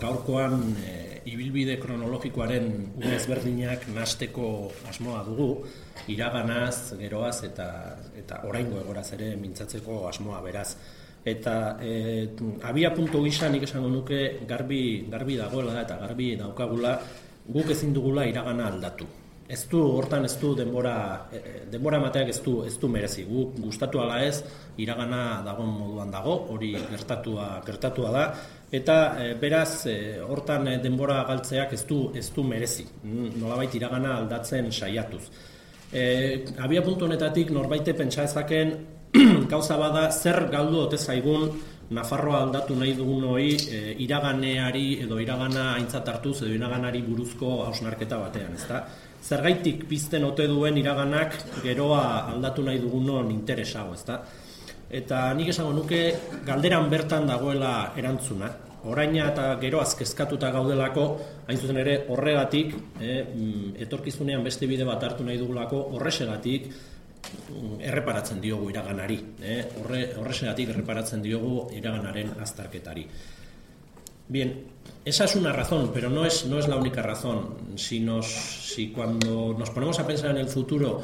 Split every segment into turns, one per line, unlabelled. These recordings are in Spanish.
gaurkoan e, ibilbide kronologikoaren une ezberdinak nasteko asmoa dugu, iraganaz, geroaz eta, eta oraingo egoraz ere mintzatzeko asmoa beraz. Eta e, abia puntu gisa nik esango nuke garbi, garbi dagoela eta garbi daukagula guk ezin dugula iragana aldatu. Ez du, hortan ez du denbora, e, denbora emateak ez du, ez du merezi. Guk gustatu ala ez, iragana dagoen moduan dago, hori gertatua, gertatua da, eta e, beraz, e, hortan denbora galtzeak ez du, ez du merezi. Mm, nolabait iragana aldatzen saiatuz. E, abia puntu honetatik norbaite pentsa ezaken gauza bada zer galdu ote zaigun Nafarroa aldatu nahi dugun hori e, iraganeari edo iragana aintzat hartuz edo iraganari buruzko hausnarketa batean, ezta? Zergaitik pizten ote duen iraganak geroa aldatu nahi dugunon interesago, ezta? Eta nik esango nuke galderan bertan dagoela erantzuna. Oraina eta gero azkezkatuta gaudelako, hain zuzen ere horregatik, e, etorkizunean beste bide bat hartu nahi dugulako, horresegatik, erreparatzen diogu iraganari, eh? Horre, horresegatik erreparatzen diogu iraganaren aztarketari. Bien, esa es una razón, pero no es, no es la única razón. Si, nos, si cuando nos ponemos a pensar en el futuro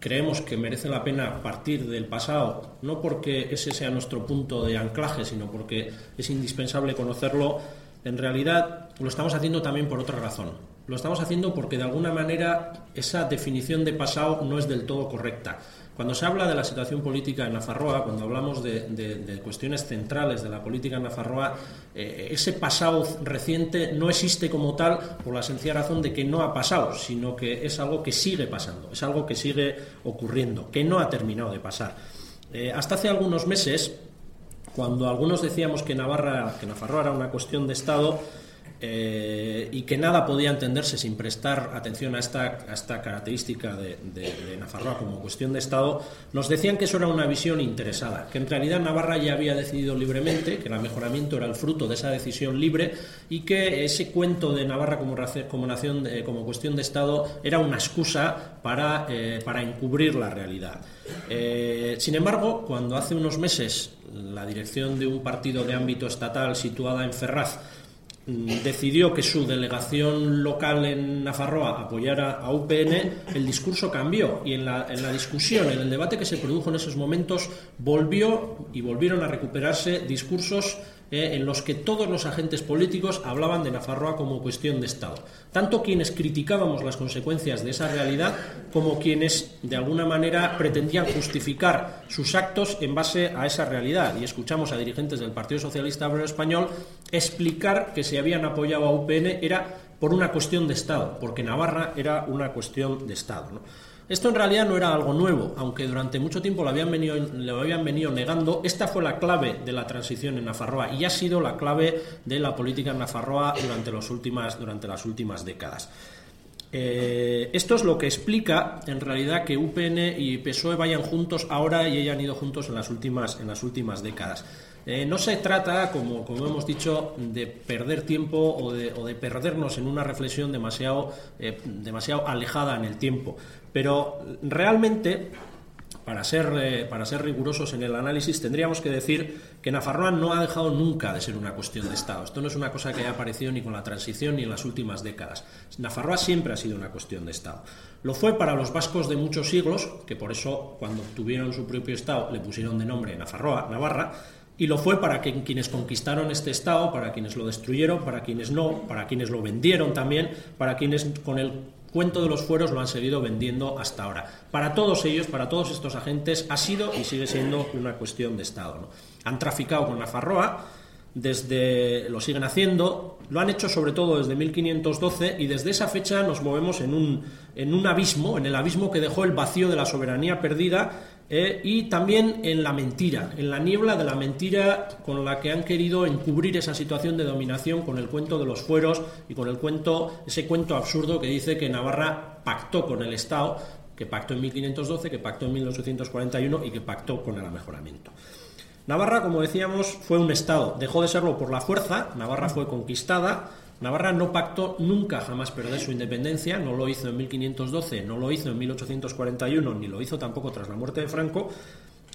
creemos que merece la pena partir del pasado, no porque ese sea nuestro punto de anclaje, sino porque es indispensable conocerlo, en realidad lo estamos haciendo también por otra razón. Lo estamos haciendo porque de alguna manera esa definición de pasado no es del todo correcta. Cuando se habla de la situación política en Nafarroa, cuando hablamos de, cuestiones centrales de la política en Nafarroa, eh, ese pasado reciente no existe como tal por la sencilla razón de que no ha pasado, sino que es algo que sigue pasando, es algo que sigue ocurriendo, que no ha terminado de pasar. Eh, hasta hace algunos meses, cuando algunos decíamos que Navarra, que Nafarroa era una cuestión de Estado, eh, y que nada podía entenderse sin prestar atención a esta, esta característica de, de, Nafarroa como cuestión de Estado, nos decían que eso era una visión interesada, que en realidad Navarra ya había decidido libremente, que el mejoramiento era el fruto de esa decisión libre y que ese cuento de Navarra como, nación, como cuestión de Estado era una excusa para, eh, para encubrir la realidad. Eh, sin embargo, cuando hace unos meses la dirección de un partido de ámbito estatal situada en Ferraz decidió que su delegación local en Nafarroa apoyara a UPN, el discurso cambió y en la, en la, discusión, en el debate que se produjo en esos momentos, volvió y volvieron a recuperarse discursos eh, en los que todos los agentes políticos hablaban de Nafarroa como cuestión de Estado. Tanto quienes criticábamos las consecuencias de esa realidad como quienes, de alguna manera, pretendían justificar sus actos en base a esa realidad. Y escuchamos a dirigentes del Partido Socialista Obrero Español explicar que se habían apoyado a UPN era por una cuestión de Estado, porque Navarra era una cuestión de Estado. ¿no? Esto en realidad no era algo nuevo, aunque durante mucho tiempo lo habían, venido, lo habían venido negando. Esta fue la clave de la transición en Nafarroa y ha sido la clave de la política en Nafarroa durante, los últimas, durante las últimas décadas. Eh, esto es lo que explica en realidad que UPN y PSOE vayan juntos ahora y hayan ido juntos en las últimas, en las últimas décadas. Eh, no se trata, como, como, hemos dicho, de perder tiempo o de, o de perdernos en una reflexión demasiado, eh, demasiado alejada en el tiempo. Pero realmente, para ser, eh, para ser rigurosos en el análisis, tendríamos que decir que Nafarroa no ha dejado nunca de ser una cuestión de Estado. Esto no es una cosa que haya aparecido ni con la transición ni en las últimas décadas. Nafarroa siempre ha sido una cuestión de Estado. Lo fue para los vascos de muchos siglos, que por eso cuando tuvieron su propio Estado le pusieron de nombre Nafarroa, Navarra, y lo fue para quienes conquistaron este Estado, para quienes lo destruyeron, para quienes no, para quienes lo vendieron también, para quienes con el cuento de los fueros lo han seguido vendiendo hasta ahora. Para todos ellos, para todos estos agentes, ha sido y sigue siendo una cuestión de Estado. Han traficado con la Farroa, desde lo siguen haciendo, lo han hecho sobre todo desde 1512 y desde esa fecha nos movemos en un, en un abismo, en el abismo que dejó el vacío de la soberanía perdida eh, y también en la mentira, en la niebla de la mentira con la que han querido encubrir esa situación de dominación con el cuento de los fueros y con el cuento, ese cuento absurdo que dice que Navarra pactó con el Estado, que pactó en 1512, que pactó en 1841 y que pactó con el amejoramiento. Navarra, como decíamos, fue un Estado, dejó de serlo por la fuerza, Navarra fue conquistada, Navarra no pactó nunca jamás perder su independencia, no lo hizo en 1512, no lo hizo en 1841, ni lo hizo tampoco tras la muerte de Franco,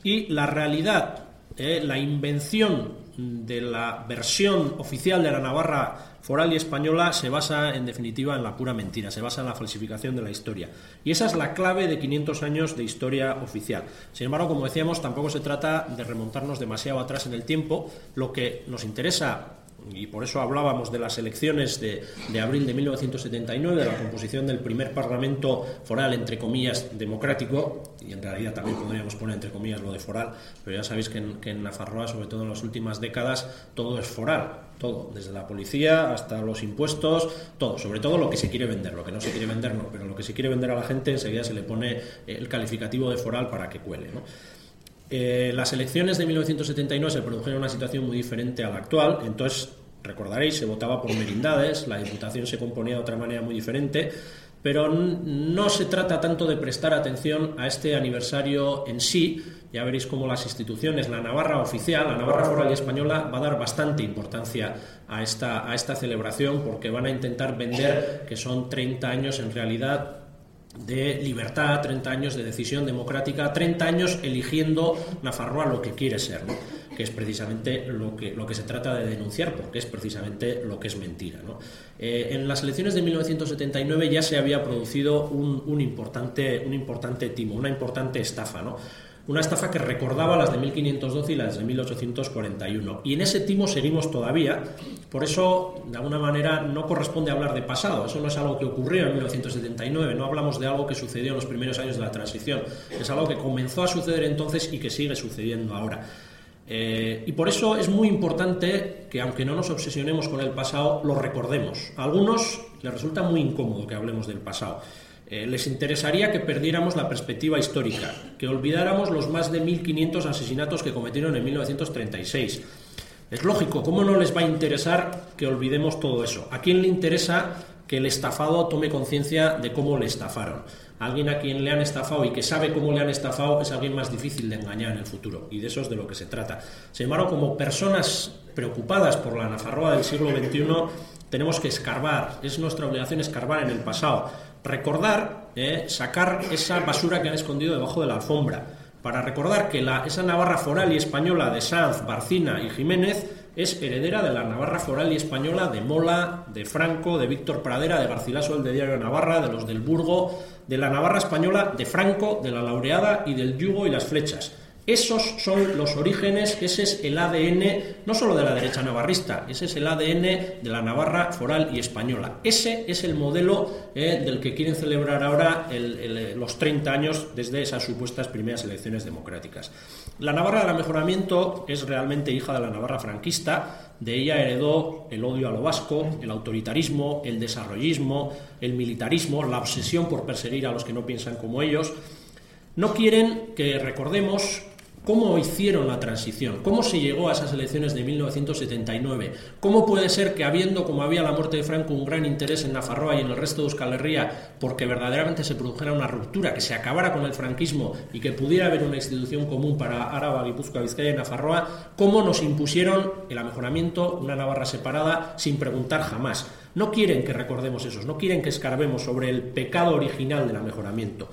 y la realidad eh, la invención de la versión oficial de la Navarra foral y española se basa en definitiva en la pura mentira, se basa en la falsificación de la historia. Y esa es la clave de 500 años de historia oficial. Sin embargo, como decíamos, tampoco se trata de remontarnos demasiado atrás en el tiempo. Lo que nos interesa y por eso hablábamos de las elecciones de, abril de 1979, de la composición del primer Parlamento foral, entre comillas, democrático, y en realidad también podríamos poner entre comillas lo de foral, pero ya sabéis que en, que Nafarroa, sobre todo en las últimas décadas, todo es foral, todo, desde la policía hasta los impuestos, todo, sobre todo lo que se quiere vender, lo que no se quiere vender no, pero lo que se quiere vender a la gente enseguida se le pone el calificativo de foral para que cuele. ¿no? Eh, las elecciones de 1979 se produjeron una situación muy diferente a la actual, entonces recordaréis, se votaba por merindades, la Diputación se componía de otra manera muy diferente, pero no se trata tanto de prestar atención a este aniversario en sí, ya veréis cómo las instituciones, la Navarra oficial, la Navarra foral y española, va a dar bastante importancia a esta celebración porque van a intentar vender que son 30 años en realidad de libertad, 30 años de decisión democrática, 30 años eligiendo Nafarroa lo que quiere ser, que es precisamente lo que, lo que se trata de denunciar, porque es precisamente lo que es mentira. Eh, en las elecciones de 1979 ya se había producido un, un, importante, un importante timo, una importante estafa. ¿no? Una estafa que recordaba las de 1512 y las de 1841. Y en ese timo seguimos todavía, por eso, de alguna manera, no corresponde hablar de pasado, eso no es algo que ocurrió en 1979, no hablamos de algo que sucedió en los primeros años de la transición, es algo que comenzó a suceder entonces y que sigue sucediendo ahora. Eh, y por eso es muy importante que, aunque no nos obsesionemos con el pasado, lo recordemos. A algunos les resulta muy incómodo que hablemos del pasado. Eh, les interesaría que perdiéramos la perspectiva histórica, que olvidáramos los más de 1.500 asesinatos que cometieron en 1936. Es lógico, ¿cómo no les va a interesar que olvidemos todo eso? ¿A quién le interesa que el estafado tome conciencia de cómo le estafaron? alguien a quien le han estafado y que sabe cómo le han estafado es alguien más difícil de engañar en el futuro. Y de eso es de lo que se trata. Sin embargo, como personas preocupadas por la Nafarroa del siglo XXI, tenemos que escarbar, es nuestra obligación escarbar en el pasado, recordar, eh, sacar esa basura que han escondido debajo de la alfombra, para recordar que la, esa Navarra foral y española de Sanz, Barcina y Jiménez es heredera de la Navarra foral y española de Mola, de Franco, de Víctor Pradera, de Garcilaso, el de Diario Navarra, de los del Burgo, de la Navarra española de Franco, de la Laureada y del Yugo y las Flechas. Esos son los orígenes, ese es el ADN no solo de la derecha navarrista, ese es el ADN de la Navarra foral y española. Ese es el modelo eh, del que quieren celebrar ahora los 30 años desde esas supuestas primeras elecciones democráticas. La Navarra del mejoramiento es realmente hija de la Navarra franquista, de ella heredó el odio a lo vasco, el autoritarismo, el desarrollismo, el militarismo, la obsesión por perseguir a los que no piensan como ellos. No quieren que recordemos ¿Cómo hicieron la transición? ¿Cómo se llegó a esas elecciones de 1979? ¿Cómo puede ser que, habiendo, como había la muerte de Franco, un gran interés en Nafarroa y en el resto de Euskal Herria, porque verdaderamente se produjera una ruptura, que se acabara con el franquismo y que pudiera haber una institución común para Áraba, Guipúzcoa, Vizcaya y Nafarroa, cómo nos impusieron el amejoramiento, una Navarra separada, sin preguntar jamás? No quieren que recordemos eso, no quieren que escarbemos sobre el pecado original del amejoramiento.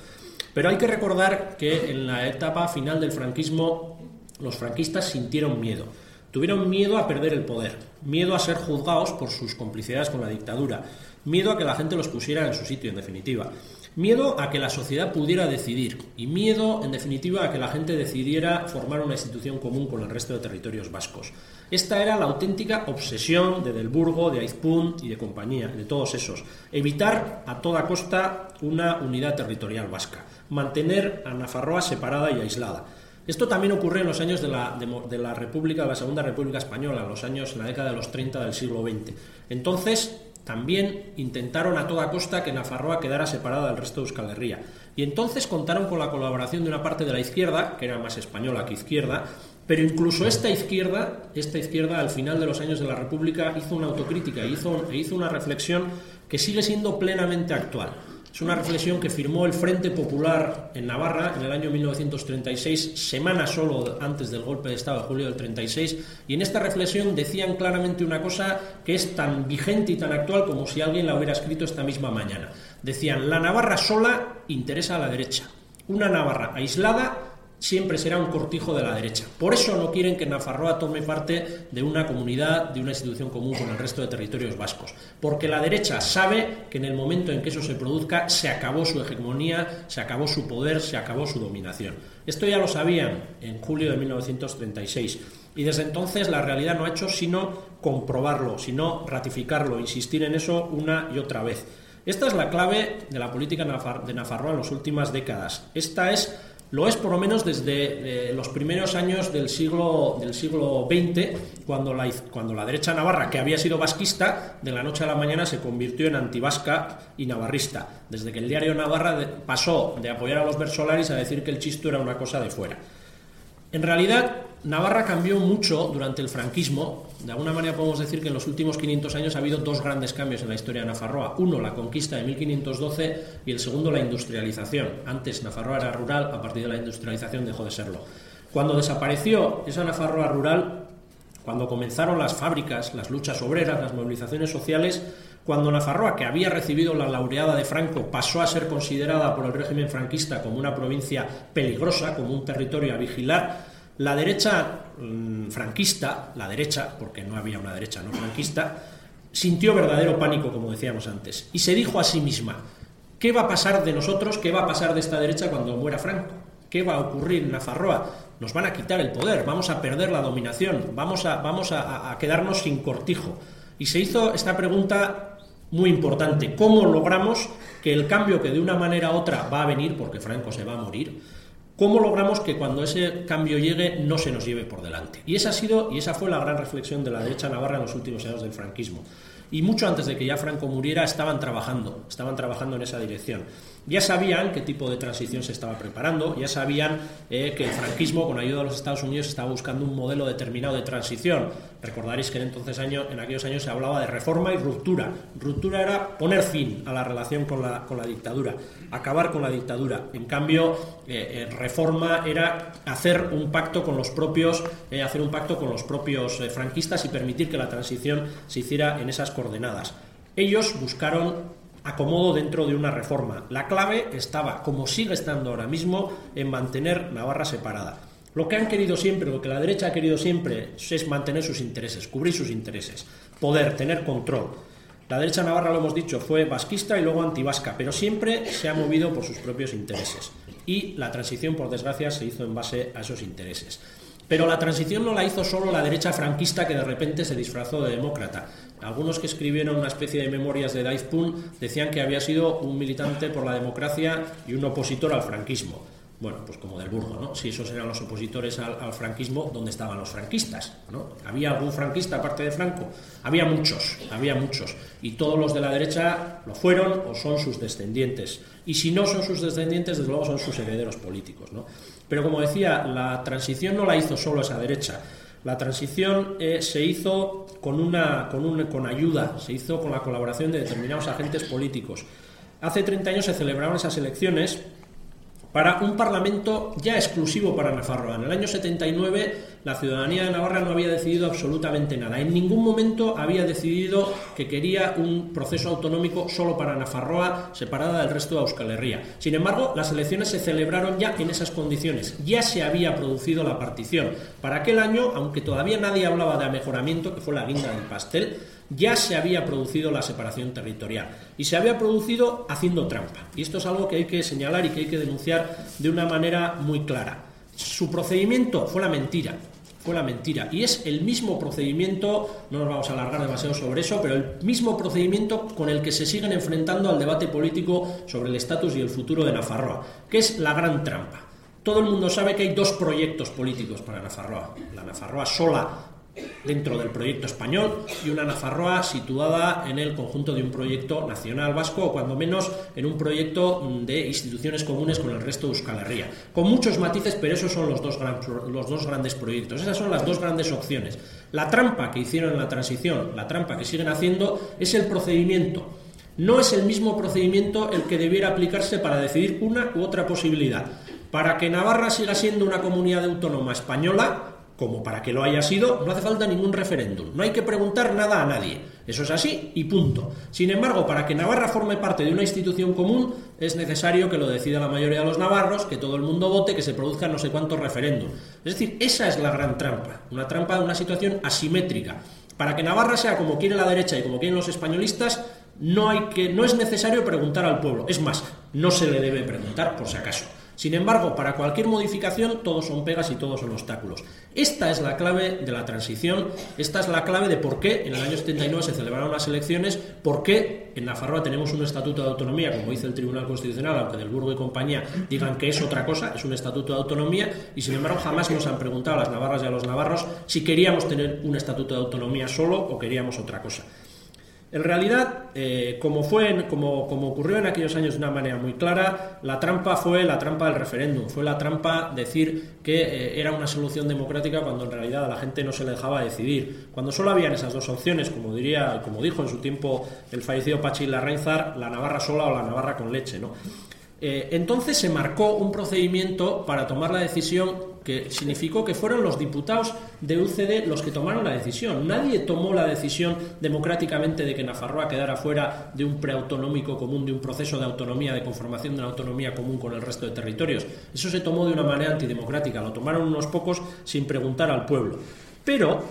Pero hay que recordar que en la etapa final del franquismo los franquistas sintieron miedo. Tuvieron miedo a perder el poder, miedo a ser juzgados por sus complicidades con la dictadura, miedo a que la gente los pusiera en su sitio, en definitiva. Miedo a que la sociedad pudiera decidir y miedo, en definitiva, a que la gente decidiera formar una institución común con el resto de territorios vascos. Esta era la auténtica obsesión de Del Burgo, de Aizpún y de compañía, de todos esos. Evitar a toda costa una unidad territorial vasca mantener a Nafarroa separada y aislada. Esto también ocurrió en los años de la, de, la República, de la Segunda República Española, en los años, en la década de los 30 del siglo XX. Entonces, también intentaron a toda costa que Nafarroa quedara separada del resto de Euskal Herria. Y entonces contaron con la colaboración de una parte de la izquierda, que era más española que izquierda, pero incluso esta izquierda, esta izquierda al final de los años de la República hizo una autocrítica, hizo, hizo una reflexión que sigue siendo plenamente actual. Es una reflexión que firmó el Frente Popular en Navarra en el año 1936, semana solo antes del golpe de Estado de julio del 36, y en esta reflexión decían claramente una cosa que es tan vigente y tan actual como si alguien la hubiera escrito esta misma mañana. Decían, la Navarra sola interesa a la derecha, una Navarra aislada siempre será un cortijo de la derecha. Por eso no quieren que Nafarroa tome parte de una comunidad, de una institución común con el resto de territorios vascos. Porque la derecha sabe que en el momento en que eso se produzca se acabó su hegemonía, se acabó su poder, se acabó su dominación. Esto ya lo sabían en julio de 1936. Y desde entonces la realidad no ha hecho sino comprobarlo, sino ratificarlo, insistir en eso una y otra vez. Esta es la clave de la política de Nafarroa en las últimas décadas. Esta es lo es por lo menos desde eh, los primeros años del siglo, del siglo XX, cuando la, cuando la derecha navarra, que había sido vasquista, de la noche a la mañana se convirtió en antivasca y navarrista. Desde que el diario Navarra pasó de apoyar a los versolaris a decir que el chisto era una cosa de fuera. En realidad, Navarra cambió mucho durante el franquismo. De alguna manera podemos decir que en los últimos 500 años ha habido dos grandes cambios en la historia de Nafarroa. Uno, la conquista de 1512 y el segundo, la industrialización. Antes Nafarroa era rural, a partir de la industrialización dejó de serlo. Cuando desapareció esa Nafarroa rural, cuando comenzaron las fábricas, las luchas obreras, las movilizaciones sociales, cuando Nafarroa, que había recibido la laureada de Franco, pasó a ser considerada por el régimen franquista como una provincia peligrosa, como un territorio a vigilar, la derecha mm, franquista, la derecha, porque no había una derecha no franquista, sintió verdadero pánico, como decíamos antes, y se dijo a sí misma, ¿qué va a pasar de nosotros, qué va a pasar de esta derecha cuando muera Franco? ¿Qué va a ocurrir en Nafarroa? Nos van a quitar el poder, vamos a perder la dominación, vamos a, vamos a quedarnos sin cortijo. Y se hizo esta pregunta muy importante, ¿cómo logramos que el cambio que de una manera u otra va a venir, porque Franco se va a morir, ¿Cómo logramos que cuando ese cambio llegue no se nos lleve por delante? Y esa ha sido y esa fue la gran reflexión de la derecha navarra en los últimos años del franquismo. Y mucho antes de que ya Franco muriera estaban trabajando, estaban trabajando en esa dirección. Ya sabían qué tipo de transición se estaba preparando, ya sabían eh, que el franquismo, con ayuda de los Estados Unidos, estaba buscando un modelo determinado de transición. Recordaréis que en, entonces año, en aquellos años se hablaba de reforma y ruptura. Ruptura era poner fin a la relación con la, con la dictadura, acabar con la dictadura. En cambio, eh, eh, reforma era hacer un pacto con los propios, hacer un pacto con los propios franquistas y permitir que la transición se hiciera en esas coordenadas. Ellos buscaron acomodo dentro de una reforma. La clave estaba, como sigue estando ahora mismo, en mantener Navarra separada. Lo que han querido siempre, lo que la derecha ha querido siempre, es mantener sus intereses, cubrir sus intereses, poder, tener control. La derecha navarra, lo hemos dicho, fue vasquista y luego antivasca, pero siempre se ha movido por sus propios intereses. Y la transición, por desgracia, se hizo en base a esos intereses. Pero la transición no la hizo solo la derecha franquista que de repente se disfrazó de demócrata. Algunos que escribieron una especie de memorias de Daizpun decían que había sido un militante por la democracia y un opositor al franquismo. Bueno, pues como del Burgo, ¿no? Si esos eran los opositores al, franquismo, ¿dónde estaban los franquistas? ¿no? ¿Había algún franquista aparte de Franco? Había muchos, había muchos. Y todos los de la derecha lo fueron o son sus descendientes. Y si no son sus descendientes, desde luego son sus herederos políticos, ¿no? Pero como decía, la transición no la hizo solo esa derecha. La transición eh, se hizo con, una, con, con ayuda, se hizo con la colaboración de determinados agentes políticos. Hace 30 años se celebraron esas elecciones para un Parlamento ya exclusivo para Nafarroa. En el año 79 la ciudadanía de Navarra no había decidido absolutamente nada. En ningún momento había decidido que quería un proceso autonómico solo para Nafarroa, separada del resto de Euskal Herria. Sin embargo, las elecciones se celebraron ya en esas condiciones. Ya se había producido la partición. Para aquel año, aunque todavía nadie hablaba de amejoramiento, que fue la guinda del pastel, ya se había producido la separación territorial y se había producido haciendo trampa. Y esto es algo que hay que señalar y que hay que denunciar de una manera muy clara. Su procedimiento fue la mentira, fue la mentira. Y es el mismo procedimiento, no nos vamos a alargar demasiado sobre eso, pero el mismo procedimiento con el que se siguen enfrentando al debate político sobre el estatus y el futuro de Nafarroa, que es la gran trampa. Todo el mundo sabe que hay dos proyectos políticos para Nafarroa. La Nafarroa sola dentro del proyecto español y una Nafarroa situada en el conjunto de un proyecto nacional vasco o cuando menos en un proyecto de instituciones comunes con el resto de Euskal Herria. Con muchos matices, pero esos son los dos, los dos grandes proyectos. Esas son las dos grandes opciones. La trampa que hicieron en la transición, la trampa que siguen haciendo, es el procedimiento. No es el mismo procedimiento el que debiera aplicarse para decidir una u otra posibilidad. Para que Navarra siga siendo una comunidad autónoma española, como para que lo haya sido, no hace falta ningún referéndum. No hay que preguntar nada a nadie. Eso es así y punto. Sin embargo, para que Navarra forme parte de una institución común, es necesario que lo decida la mayoría de los navarros, que todo el mundo vote, que se produzca no sé cuántos referéndum. Es decir, esa es la gran trampa, una trampa de una situación asimétrica. Para que Navarra sea como quiere la derecha y como quieren los españolistas, no, hay que, no es necesario preguntar al pueblo. Es más, no se le debe preguntar por si acaso. Sin embargo, para cualquier modificación todos son pegas y todos son obstáculos. Esta es la clave de la transición, esta es la clave de por qué en el año 79 se celebraron las elecciones, por qué en Nafarroa tenemos un estatuto de autonomía, como dice el Tribunal Constitucional, aunque del Burgo y compañía digan que es otra cosa, es un estatuto de autonomía, y sin embargo jamás nos han preguntado a las navarras y a los navarros si queríamos tener un estatuto de autonomía solo o queríamos otra cosa. En realidad, eh, como, fue, como, como, ocurrió en aquellos años de una manera muy clara, la trampa fue la trampa del referéndum, fue la trampa decir que eh, era una solución democrática cuando en realidad a la gente no se le dejaba decidir. Cuando solo habían esas dos opciones, como diría, como dijo en su tiempo el fallecido Pachi Larrainzar, la Navarra sola o la Navarra con leche, ¿no? Eh, entonces se marcó un procedimiento para tomar la decisión que significó que fueron los diputados de UCD los que tomaron la decisión. Nadie tomó la decisión democráticamente de que Nafarroa quedara fuera de un preautonómico común, de un proceso de autonomía, de conformación de una autonomía común con el resto de territorios. Eso se tomó de una manera antidemocrática, lo tomaron unos pocos sin preguntar al pueblo. Pero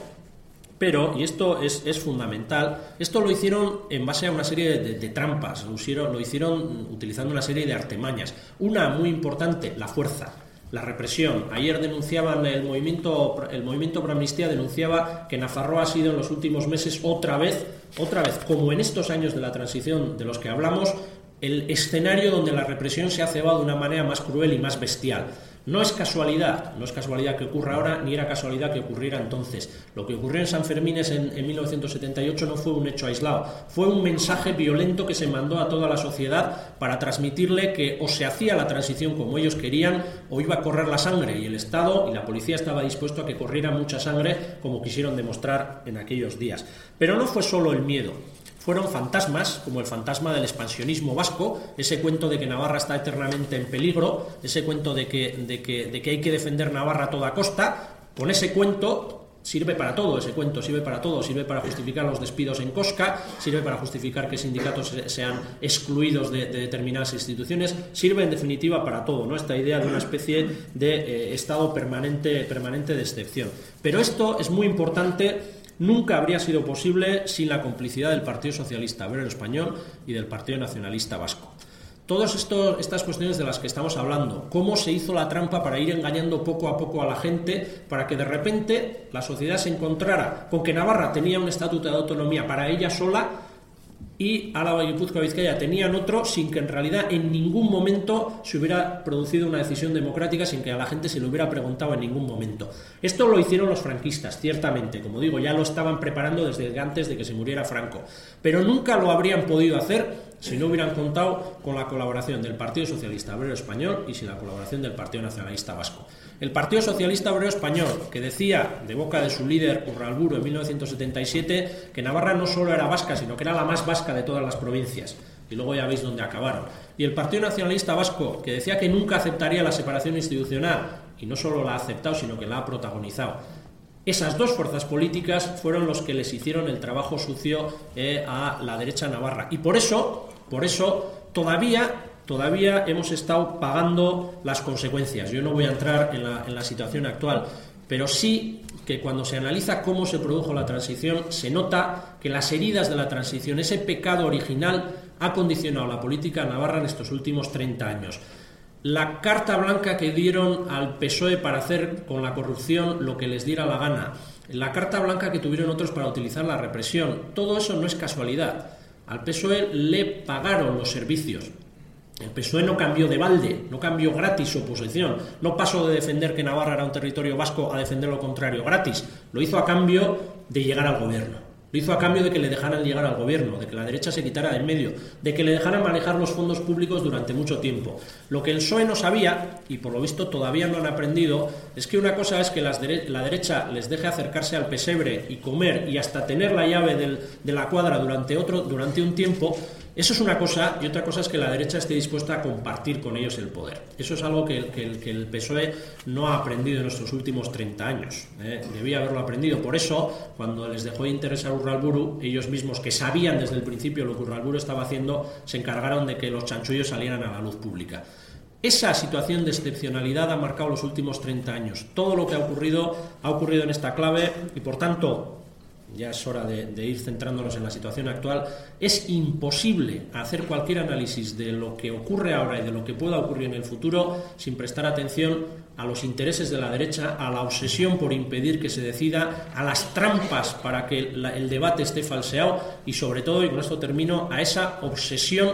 pero, y esto es, fundamental, esto lo hicieron en base a una serie de, trampas, lo hicieron, lo hicieron utilizando una serie de artemañas. Una muy importante, la fuerza la represión. Ayer denunciaban el movimiento, el movimiento pro amnistía denunciaba que Nafarroa ha sido en los últimos meses otra vez, otra vez, como en estos años de la transición de los que hablamos, el escenario donde la represión se ha cebado de una manera más cruel y más bestial. No es casualidad, no es casualidad que ocurra ahora, ni era casualidad que ocurriera entonces. Lo que ocurrió en San Fermín en, en 1978 no fue un hecho aislado, fue un mensaje violento que se mandó a toda la sociedad para transmitirle que o se hacía la transición como ellos querían o iba a correr la sangre y el Estado y la policía estaba dispuesto a que corriera mucha sangre como quisieron demostrar en aquellos días. Pero no fue solo el miedo fueron fantasmas, como el fantasma del expansionismo vasco, ese cuento de que Navarra está eternamente en peligro, ese cuento de que, de que, de que hay que defender Navarra a toda costa, con ese cuento sirve para todo, ese cuento sirve para todo, sirve para justificar los despidos en Cosca, sirve para justificar que sindicatos sean excluidos de, determinadas instituciones, sirve en definitiva para todo, ¿no? Esta idea de una especie de eh, estado permanente, permanente de excepción. Pero esto es muy importante nunca habría sido posible sin la complicidad del Partido Socialista Obrero Español y del Partido Nacionalista Vasco. Todas estas cuestiones de las que estamos hablando, cómo se hizo la trampa para ir engañando poco a poco a la gente, para que de repente la sociedad se encontrara con que Navarra tenía un estatuto de autonomía para ella sola y Álava, Guipúzcoa Vizcaya tenían otro sin que en realidad en ningún momento se hubiera producido una decisión democrática, sin que a la gente se le hubiera preguntado en ningún momento. Esto lo hicieron los franquistas, ciertamente, como digo, ya lo estaban preparando desde antes de que se muriera Franco, pero nunca lo habrían podido hacer si no hubieran contado con la colaboración del Partido Socialista Obrero Español y sin la colaboración del Partido Nacionalista Vasco. El Partido Socialista Obrero Español, que decía de boca de su líder Urralburu en 1977 que Navarra no solo era vasca, sino que era la más vasca de todas las provincias. Y luego ya veis dónde acabaron. Y el Partido Nacionalista Vasco, que decía que nunca aceptaría la separación institucional, y no solo la ha aceptado, sino que la ha protagonizado. Esas dos fuerzas políticas fueron los que les hicieron el trabajo sucio eh, a la derecha navarra. Y por eso, por eso, todavía todavía hemos estado pagando las consecuencias. Yo no voy a entrar en la, situación actual, pero sí que cuando se analiza cómo se produjo la transición, se nota que las heridas de la transición, ese pecado original, ha condicionado la política navarra en estos últimos 30 años. La carta blanca que dieron al PSOE para hacer con la corrupción lo que les diera la gana, la carta blanca que tuvieron otros para utilizar la represión, todo eso no es casualidad. Al PSOE le pagaron los servicios, el PSOE no cambió de balde, no cambió gratis su posición, no pasó de defender que Navarra era un territorio vasco a defender lo contrario gratis, lo hizo a cambio de llegar al gobierno. Lo hizo a cambio de que le dejaran llegar al gobierno, de que la derecha se quitara de en medio, de que le dejaran manejar los fondos públicos durante mucho tiempo. Lo que el PSOE no sabía, y por lo visto todavía no han aprendido, es que una cosa es que la derecha les deje acercarse al pesebre y comer y hasta tener la llave de la cuadra durante, otro, durante un tiempo, Eso es una cosa, y otra cosa es que la derecha esté dispuesta a compartir con ellos el poder. Eso es algo que, el PSOE no ha aprendido en estos últimos 30 años. ¿eh? Debía haberlo aprendido. Por eso, cuando les dejó de interesar Urralburu, ellos mismos, que sabían desde el principio lo que Urralburu estaba haciendo, se encargaron de que los chanchullos salieran a la luz pública. Esa situación de excepcionalidad ha marcado los últimos 30 años. Todo lo que ha ocurrido ha ocurrido en esta clave y, por tanto, ya es hora de, ir centrándonos en la situación actual, es imposible hacer cualquier análisis de lo que ocurre ahora y de lo que pueda ocurrir en el futuro sin prestar atención a los intereses de la derecha, a la obsesión por impedir que se decida, a las trampas para que el debate esté falseado y sobre todo, y con esto termino, a esa obsesión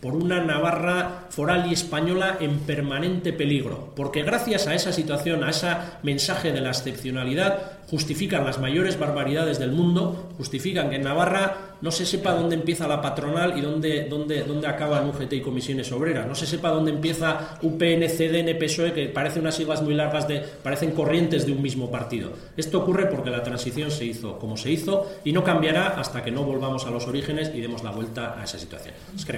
por una Navarra foral y española en permanente peligro, porque gracias a esa situación, a ese mensaje de la excepcionalidad, justifican las mayores barbaridades del mundo, justifican que en Navarra no se sepa dónde empieza la patronal y dónde, dónde, dónde acaban UGT y comisiones obreras, no se sepa dónde empieza UPN, CDN, PSOE, que parecen unas siglas muy largas, de, parecen corrientes de un mismo partido. Esto ocurre porque la transición se hizo como se hizo y no cambiará hasta que no volvamos a los orígenes y demos la vuelta a esa situación. Es que